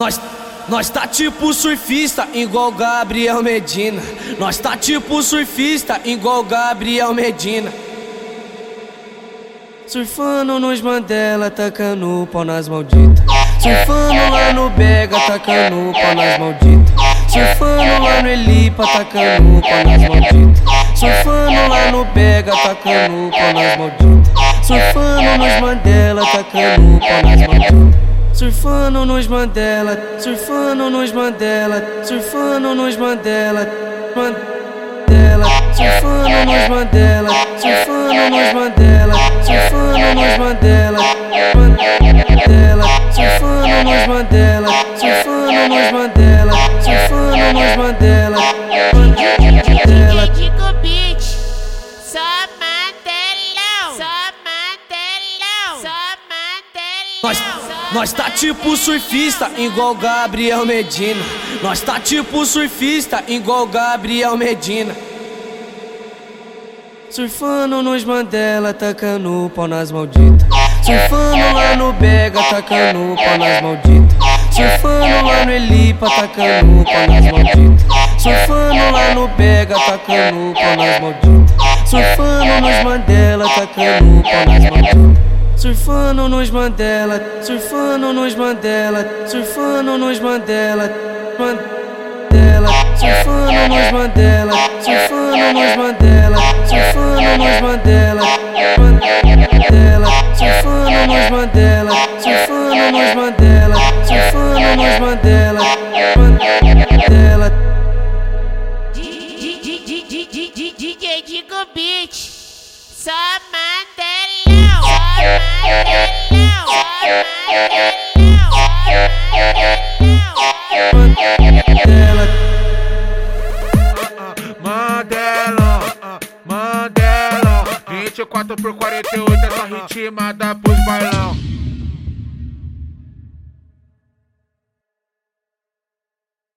Nós, nós tá tipo surfista, igual Gabriel Medina. Nós tá tipo surfista, igual Gabriel Medina. Surfando nos Mandela, tacando pau nas malditas. Surfando lá no Bega, tacando pau nas malditas. Surfando lá no Elipa, tacando pau nas malditas. Surfando lá no Bega, tacando pau nas malditas. Surfando nos Mandela, tacando pau nas malditas. Surfando nos Mandela, surfando nos Mandela, surfando nos Mandela, Mandela, surfando nos Mandela, surfando nos Mandela, surfando nos Mandela, Mandela, surfando nos Mandela, surfando nos Mandela, surfando nos Mandela, Mandela. Digo beat, só mantelão, só mantelão, só Nós, mantelão. Nós tá tipo surfista, igual Gabriel Medina. Nós tá tipo surfista, igual Gabriel Medina. Surfando nos Mandela, tacando pau nas malditas. Surfando lá no Bega, tacando pau nas malditas. Surfando lá no Elipa, tacando pau nas malditas. Surfando lá no Bega, tacando pau nas malditas. Surfando nos Mandela, tacando pau nas malditas. Surfando nos Mandela, surfando nos Mandela, surfando nos Mandela, Mandela, surfando nos Mandela, surfando nos Mandela, surfando nos Mandela, Mandela, surfando nos Mandela, surfando nos Mandela, surfando nos Mandela, Mandela. DJ Digo beat, só mantelão, Mandela. Mandela, Mandela 24 por 48 essa ritmada pros bailão